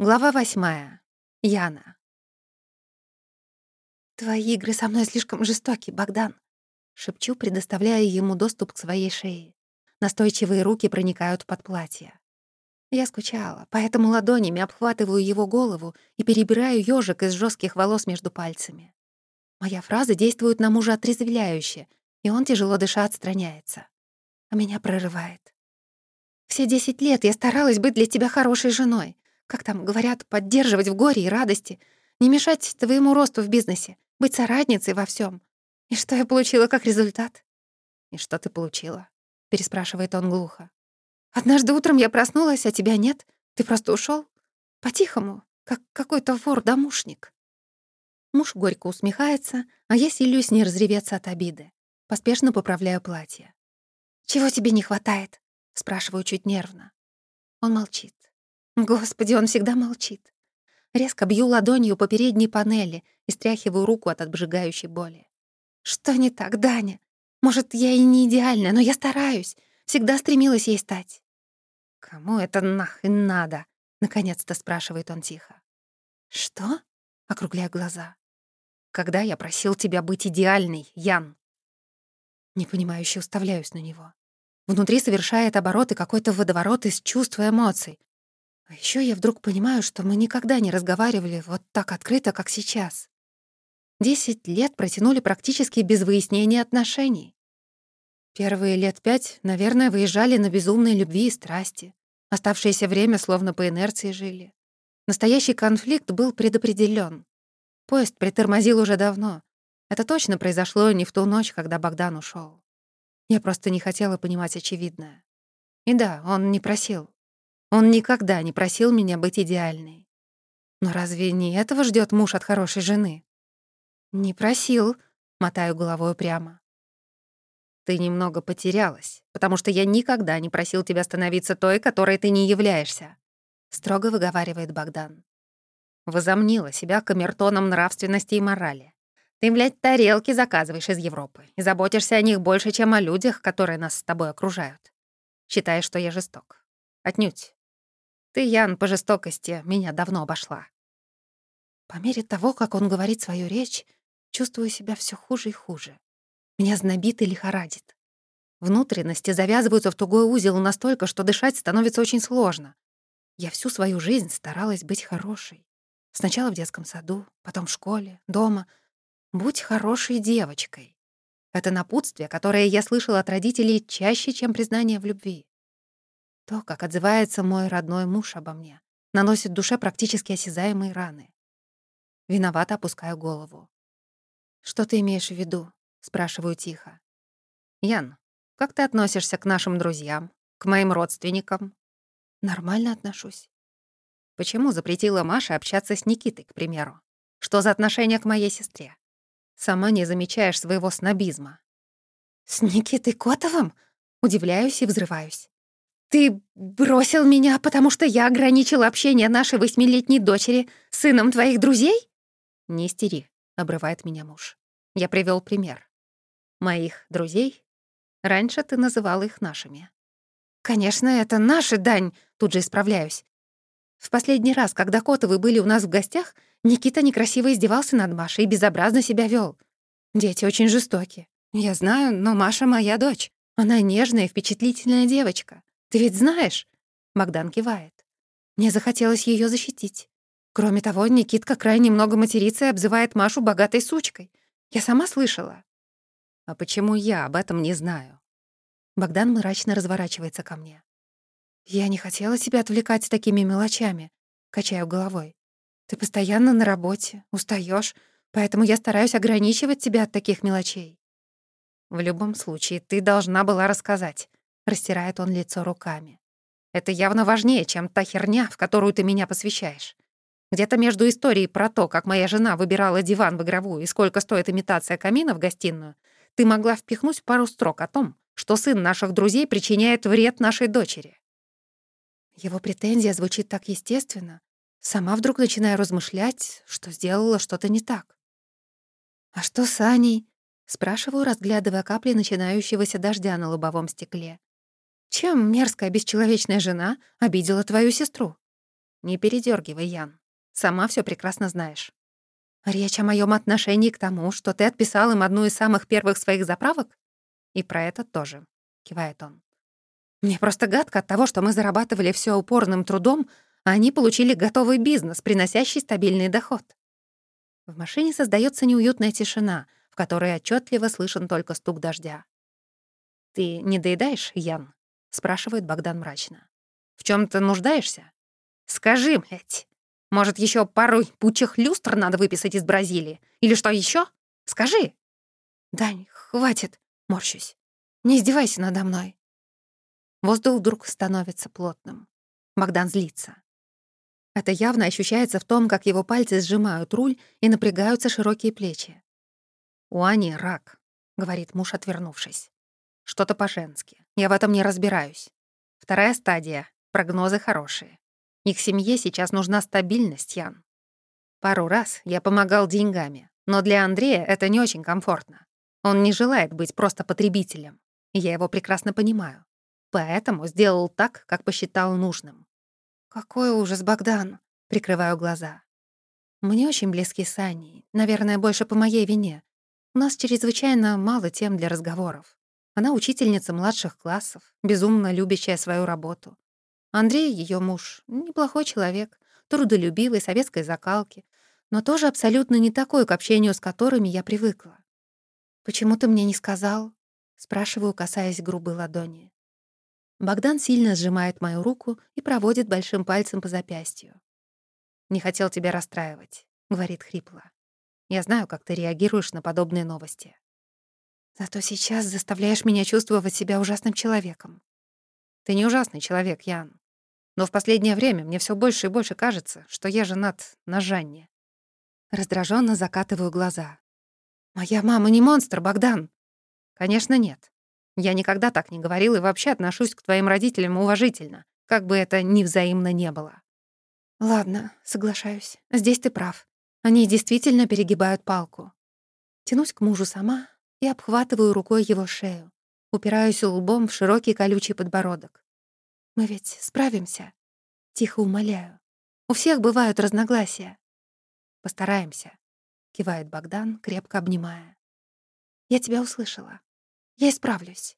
Глава восьмая. Яна. «Твои игры со мной слишком жестоки, Богдан», — шепчу, предоставляя ему доступ к своей шее. Настойчивые руки проникают под платье. Я скучала, поэтому ладонями обхватываю его голову и перебираю ёжик из жестких волос между пальцами. Моя фраза действует на мужа отрезвляюще, и он, тяжело дыша, отстраняется. А меня прорывает. «Все десять лет я старалась быть для тебя хорошей женой, как там говорят, поддерживать в горе и радости, не мешать твоему росту в бизнесе, быть соратницей во всем. И что я получила как результат? И что ты получила? переспрашивает он глухо. Однажды утром я проснулась, а тебя нет. Ты просто ушел По-тихому, как какой-то вор-домушник. Муж горько усмехается, а я силюсь не разреветься от обиды. Поспешно поправляю платье. «Чего тебе не хватает?» — спрашиваю чуть нервно. Он молчит. Господи, он всегда молчит. Резко бью ладонью по передней панели и стряхиваю руку от обжигающей боли. Что не так, Даня? Может, я и не идеальная, но я стараюсь. Всегда стремилась ей стать. «Кому это нахрен надо?» — наконец-то спрашивает он тихо. «Что?» — округляю глаза. «Когда я просил тебя быть идеальной, Ян?» Непонимающе уставляюсь на него. Внутри совершает обороты какой-то водоворот из чувств и эмоций. А еще я вдруг понимаю, что мы никогда не разговаривали вот так открыто, как сейчас. Десять лет протянули практически без выяснения отношений. Первые лет пять, наверное, выезжали на безумной любви и страсти. Оставшееся время словно по инерции жили. Настоящий конфликт был предопределён. Поезд притормозил уже давно. Это точно произошло не в ту ночь, когда Богдан ушёл. Я просто не хотела понимать очевидное. И да, он не просил. Он никогда не просил меня быть идеальной. Но разве не этого ждет муж от хорошей жены? Не просил, мотаю головой прямо. Ты немного потерялась, потому что я никогда не просил тебя становиться той, которой ты не являешься, строго выговаривает Богдан. Возомнила себя камертоном нравственности и морали. Ты, блядь, тарелки заказываешь из Европы и заботишься о них больше, чем о людях, которые нас с тобой окружают. Считаешь, что я жесток. Отнюдь. Ты, Ян, по жестокости меня давно обошла. По мере того, как он говорит свою речь, чувствую себя все хуже и хуже. Меня знобит и лихорадит. Внутренности завязываются в тугой узел настолько, что дышать становится очень сложно. Я всю свою жизнь старалась быть хорошей. Сначала в детском саду, потом в школе, дома. Будь хорошей девочкой. Это напутствие, которое я слышала от родителей чаще, чем признание в любви. То, как отзывается мой родной муж обо мне, наносит душе практически осязаемые раны. Виновато опускаю голову. «Что ты имеешь в виду?» — спрашиваю тихо. «Ян, как ты относишься к нашим друзьям, к моим родственникам?» «Нормально отношусь». «Почему запретила Маше общаться с Никитой, к примеру? Что за отношение к моей сестре? Сама не замечаешь своего снобизма». «С Никитой Котовым?» Удивляюсь и взрываюсь. «Ты бросил меня, потому что я ограничил общение нашей восьмилетней дочери сыном твоих друзей?» «Не истери», — обрывает меня муж. Я привел пример. «Моих друзей? Раньше ты называл их нашими». «Конечно, это наши, Дань», — тут же исправляюсь. В последний раз, когда Котовы были у нас в гостях, Никита некрасиво издевался над Машей и безобразно себя вел. Дети очень жестоки. Я знаю, но Маша моя дочь. Она нежная и впечатлительная девочка. Ты ведь знаешь?» Магдан кивает. Мне захотелось ее защитить. Кроме того, Никитка крайне много матерится и обзывает Машу богатой сучкой. Я сама слышала. А почему я об этом не знаю? Богдан мрачно разворачивается ко мне. Я не хотела тебя отвлекать такими мелочами, качаю головой. Ты постоянно на работе, устаешь, поэтому я стараюсь ограничивать тебя от таких мелочей. В любом случае, ты должна была рассказать. Растирает он лицо руками. Это явно важнее, чем та херня, в которую ты меня посвящаешь. Где-то между историей про то, как моя жена выбирала диван в игровую и сколько стоит имитация камина в гостиную, ты могла впихнуть пару строк о том, что сын наших друзей причиняет вред нашей дочери. Его претензия звучит так естественно. Сама вдруг начинаю размышлять, что сделала что-то не так. «А что с Аней?» — спрашиваю, разглядывая капли начинающегося дождя на лобовом стекле. Чем мерзкая бесчеловечная жена обидела твою сестру? Не передергивай, Ян. Сама все прекрасно знаешь. Речь о моем отношении к тому, что ты отписал им одну из самых первых своих заправок? И про это тоже, кивает он. Мне просто гадко от того, что мы зарабатывали все упорным трудом, а они получили готовый бизнес, приносящий стабильный доход. В машине создается неуютная тишина, в которой отчетливо слышен только стук дождя. «Ты не доедаешь, Ян?» — спрашивает Богдан мрачно. «В чем то нуждаешься? Скажи, блядь, может, еще пару пучих люстр надо выписать из Бразилии? Или что еще? Скажи!» «Дань, хватит!» — морщусь. «Не издевайся надо мной!» Воздух вдруг становится плотным. Богдан злится. Это явно ощущается в том, как его пальцы сжимают руль и напрягаются широкие плечи. «У Ани рак», — говорит муж, отвернувшись. «Что-то по-женски. Я в этом не разбираюсь. Вторая стадия. Прогнозы хорошие. Их семье сейчас нужна стабильность, Ян. Пару раз я помогал деньгами, но для Андрея это не очень комфортно. Он не желает быть просто потребителем. Я его прекрасно понимаю. Поэтому сделал так, как посчитал нужным. «Какой ужас, Богдан!» — прикрываю глаза. «Мне очень близки с Аней, наверное, больше по моей вине. У нас чрезвычайно мало тем для разговоров. Она учительница младших классов, безумно любящая свою работу. Андрей, ее муж, неплохой человек, трудолюбивый, советской закалки, но тоже абсолютно не такой, к общению с которыми я привыкла. «Почему ты мне не сказал?» — спрашиваю, касаясь грубой ладони. Богдан сильно сжимает мою руку и проводит большим пальцем по запястью. «Не хотел тебя расстраивать», — говорит хрипло. «Я знаю, как ты реагируешь на подобные новости». «Зато сейчас заставляешь меня чувствовать себя ужасным человеком». «Ты не ужасный человек, Ян. Но в последнее время мне все больше и больше кажется, что я женат на Жанне». Раздраженно закатываю глаза. «Моя мама не монстр, Богдан!» «Конечно, нет. Я никогда так не говорил и вообще отношусь к твоим родителям уважительно, как бы это ни взаимно не было. Ладно, соглашаюсь. Здесь ты прав. Они действительно перегибают палку. Тянусь к мужу сама и обхватываю рукой его шею. Упираюсь лбом в широкий колючий подбородок. Мы ведь справимся? Тихо умоляю. У всех бывают разногласия. Постараемся, кивает Богдан, крепко обнимая. Я тебя услышала. Я исправлюсь.